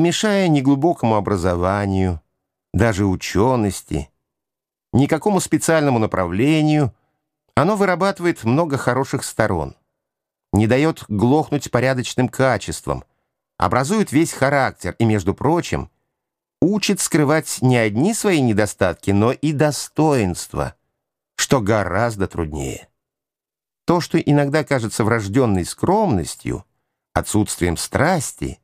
мешая ни глубокому образованию, даже учености, никакому специальному направлению, оно вырабатывает много хороших сторон, не дает глохнуть порядочным качествам, образует весь характер и, между прочим, учит скрывать не одни свои недостатки, но и достоинства, что гораздо труднее. То, что иногда кажется врожденной скромностью, отсутствием страсти,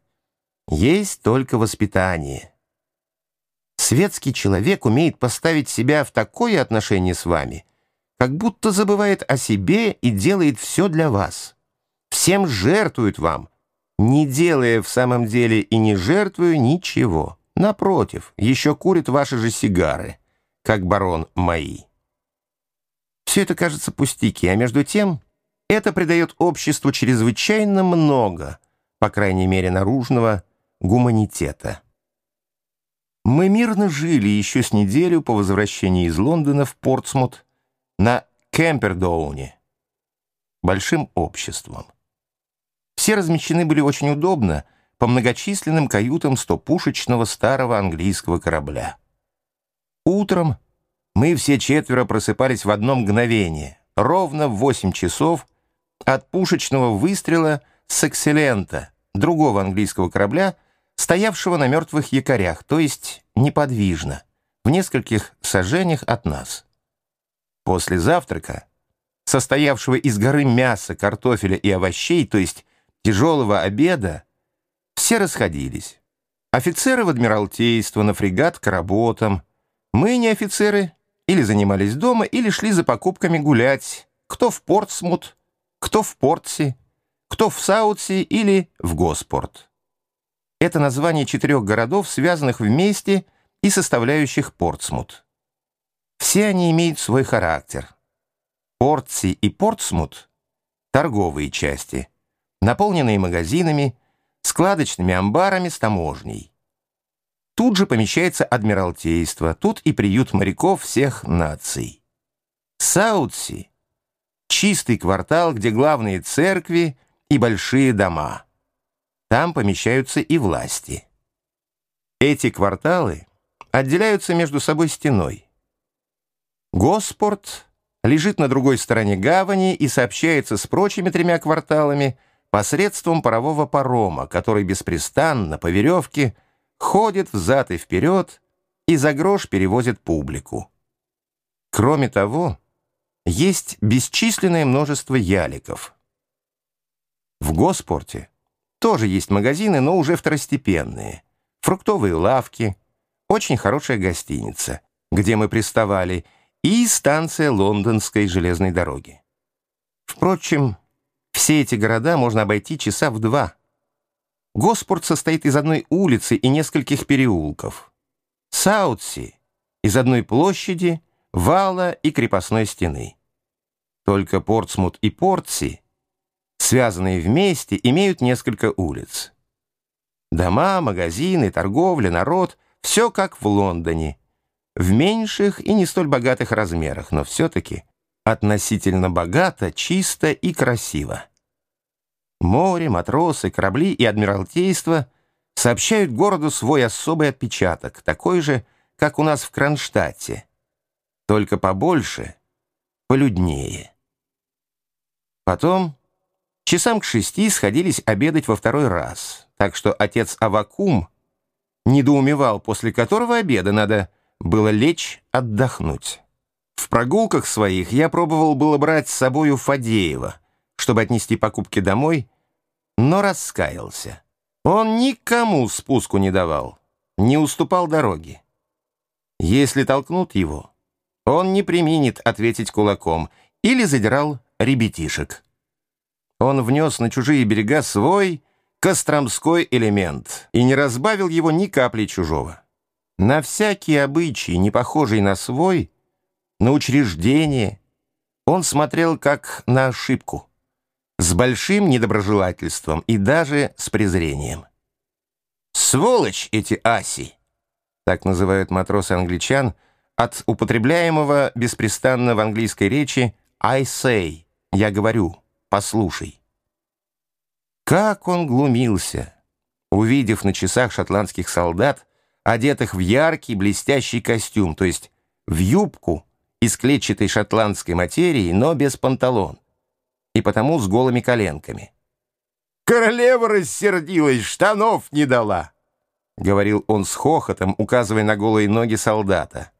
есть только воспитание. Светский человек умеет поставить себя в такое отношение с вами, как будто забывает о себе и делает все для вас. Всем жертвует вам, не делая в самом деле и не жертвуя ничего. Напротив, еще курит ваши же сигары, как барон мои. Все это кажется пустяки, а между тем это придает обществу чрезвычайно много, по крайней мере наружного, гуманитета. Мы мирно жили еще с неделю по возвращении из Лондона в Портсмут на Кемпердоуне, большим обществом. Все размещены были очень удобно по многочисленным каютам стопушечного старого английского корабля. Утром мы все четверо просыпались в одно мгновение, ровно в 8 часов от пушечного выстрела с «Экселента», другого английского корабля, стоявшего на мертвых якорях, то есть неподвижно, в нескольких сажениях от нас. После завтрака, состоявшего из горы мяса, картофеля и овощей, то есть тяжелого обеда, все расходились. Офицеры в Адмиралтейство, на фрегат к работам. Мы, не офицеры, или занимались дома, или шли за покупками гулять, кто в Портсмут, кто в Портси, кто в Саутси или в Госпорт. Это название четырех городов, связанных вместе и составляющих Портсмут. Все они имеют свой характер. Портси и Портсмут — торговые части, наполненные магазинами, складочными амбарами с таможней. Тут же помещается Адмиралтейство, тут и приют моряков всех наций. Саутси — чистый квартал, где главные церкви и большие дома. Там помещаются и власти. Эти кварталы отделяются между собой стеной. Госпорт лежит на другой стороне гавани и сообщается с прочими тремя кварталами посредством парового парома, который беспрестанно по веревке ходит взад и вперед и за грош перевозит публику. Кроме того, есть бесчисленное множество яликов. В Госпорте тоже есть магазины, но уже второстепенные. Фруктовые лавки, очень хорошая гостиница, где мы приставали, и станция лондонской железной дороги. Впрочем, все эти города можно обойти часа в два. Госпорт состоит из одной улицы и нескольких переулков. Саутси — из одной площади, вала и крепостной стены. Только Портсмут и Портси — связанные вместе, имеют несколько улиц. Дома, магазины, торговля, народ — все как в Лондоне. В меньших и не столь богатых размерах, но все-таки относительно богато, чисто и красиво. Море, матросы, корабли и адмиралтейство сообщают городу свой особый отпечаток, такой же, как у нас в Кронштадте, только побольше, полюднее. Потом Часам к шести сходились обедать во второй раз, так что отец Авакум недоумевал, после которого обеда надо было лечь отдохнуть. В прогулках своих я пробовал было брать с собою Фадеева, чтобы отнести покупки домой, но раскаялся. Он никому спуску не давал, не уступал дороги. Если толкнут его, он не применит ответить кулаком или задирал ребятишек. Он внес на чужие берега свой костромской элемент и не разбавил его ни капли чужого. На всякие обычаи, не похожие на свой, на учреждение, он смотрел как на ошибку, с большим недоброжелательством и даже с презрением. «Сволочь эти аси!» так называют матросы англичан, от употребляемого беспрестанно в английской речи «I say» — «я говорю» послушай. Как он глумился! увидев на часах шотландских солдат, одетых в яркий блестящий костюм, то есть в юбку из клетчатой шотландской материи, но без панталон, и потому с голыми коленками. «Королева рассердилась, штанов не дала!» — говорил он с хохотом, указывая на голые ноги солдата.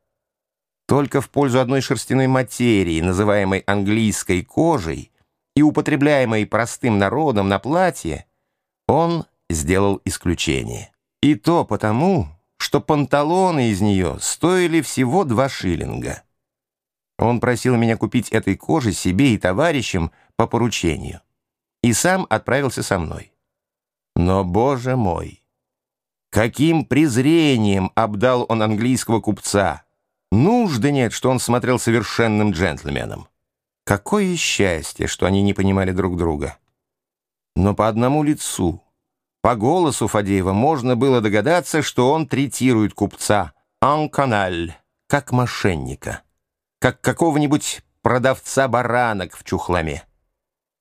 Только в пользу одной шерстяной материи, называемой английской кожей, и употребляемой простым народом на платье, он сделал исключение. И то потому, что панталоны из нее стоили всего два шиллинга. Он просил меня купить этой кожи себе и товарищам по поручению. И сам отправился со мной. Но, боже мой, каким презрением обдал он английского купца! Нужды нет, что он смотрел совершенным джентльменом. Какое счастье, что они не понимали друг друга. Но по одному лицу, по голосу Фадеева можно было догадаться, что он третирует купца «en canal», как мошенника, как какого-нибудь продавца баранок в чухламе.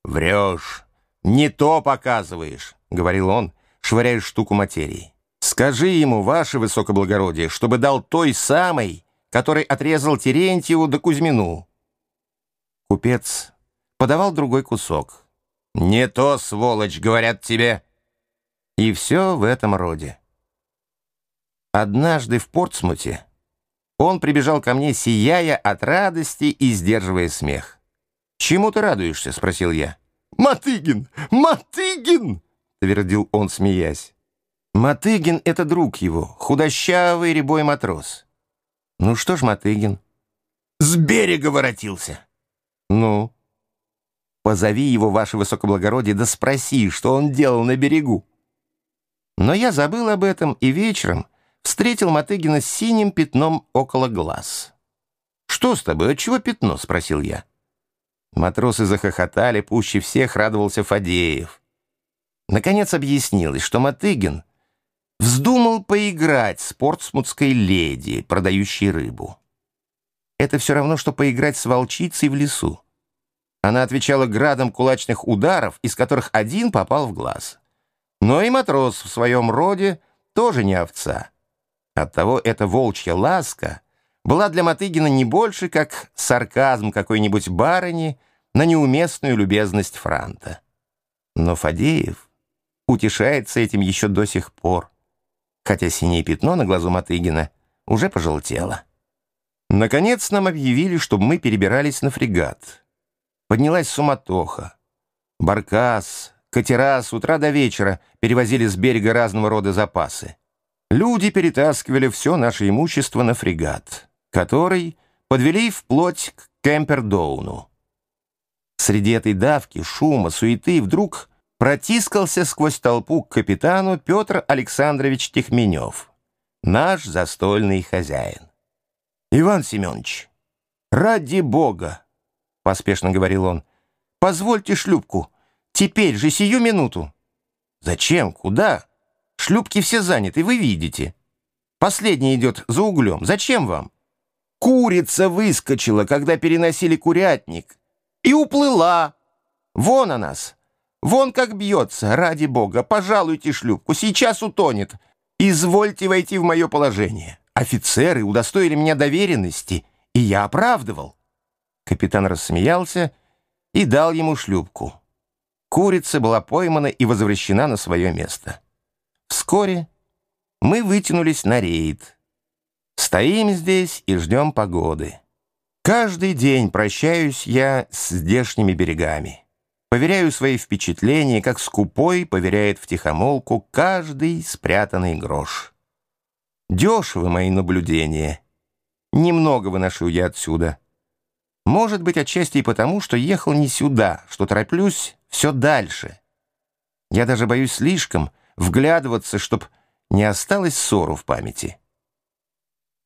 «Врешь, не то показываешь», — говорил он, швыряя штуку материи. «Скажи ему, ваше высокоблагородие, чтобы дал той самой, который отрезал Терентьеву да Кузьмину». Купец подавал другой кусок. «Не то, сволочь, говорят тебе», и все в этом роде. Однажды в Портсмуте он прибежал ко мне, сияя от радости и сдерживая смех. «Чему ты радуешься?» — спросил я. «Мотыгин! Мотыгин!» — твердил он, смеясь. Мотыгин — это друг его, худощавый рябой матрос. Ну что ж, Мотыгин? С берега воротился. Ну? Позови его, ваше высокоблагородие, да спроси, что он делал на берегу. Но я забыл об этом и вечером встретил Мотыгина с синим пятном около глаз. «Что с тобой? Отчего пятно?» — спросил я. Матросы захохотали, пуще всех радовался Фадеев. Наконец объяснилось, что Мотыгин вздумал поиграть с портсмутской леди, продающей рыбу. Это все равно, что поиграть с волчицей в лесу. Она отвечала градом кулачных ударов, из которых один попал в глаз. Но и матрос в своем роде тоже не овца. Оттого эта волчья ласка была для Мотыгина не больше, как сарказм какой-нибудь барыни на неуместную любезность Франта. Но Фадеев утешается этим еще до сих пор, хотя синее пятно на глазу Мотыгина уже пожелтело. Наконец нам объявили, чтобы мы перебирались на фрегат. Поднялась суматоха. Баркас, Катера с утра до вечера перевозили с берега разного рода запасы. Люди перетаскивали все наше имущество на фрегат, который подвели вплоть к Кемпердоуну. Среди этой давки, шума, суеты вдруг протискался сквозь толпу к капитану Петр Александрович Техменев, наш застольный хозяин. «Иван Семенович, ради бога!» — поспешно говорил он. «Позвольте шлюпку». Теперь же, сию минуту. Зачем? Куда? Шлюпки все заняты, вы видите. Последний идет за углем. Зачем вам? Курица выскочила, когда переносили курятник. И уплыла. Вон она нас. Вон как бьется, ради бога. Пожалуйте шлюпку, сейчас утонет. Извольте войти в мое положение. Офицеры удостоили меня доверенности, и я оправдывал. Капитан рассмеялся и дал ему шлюпку. Курица была поймана и возвращена на свое место. Вскоре мы вытянулись на рейд. Стоим здесь и ждем погоды. Каждый день прощаюсь я с здешними берегами. Поверяю свои впечатления, как скупой поверяет втихомолку каждый спрятанный грош. Дешевы мои наблюдения. Немного выношу я отсюда. Может быть, отчасти и потому, что ехал не сюда, что тороплюсь все дальше. Я даже боюсь слишком вглядываться, чтоб не осталось ссору в памяти.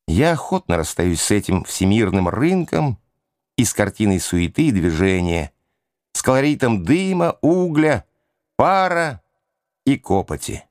Я охотно расстаюсь с этим всемирным рынком и с картиной суеты и движения, с колоритом дыма, угля, пара и копоти.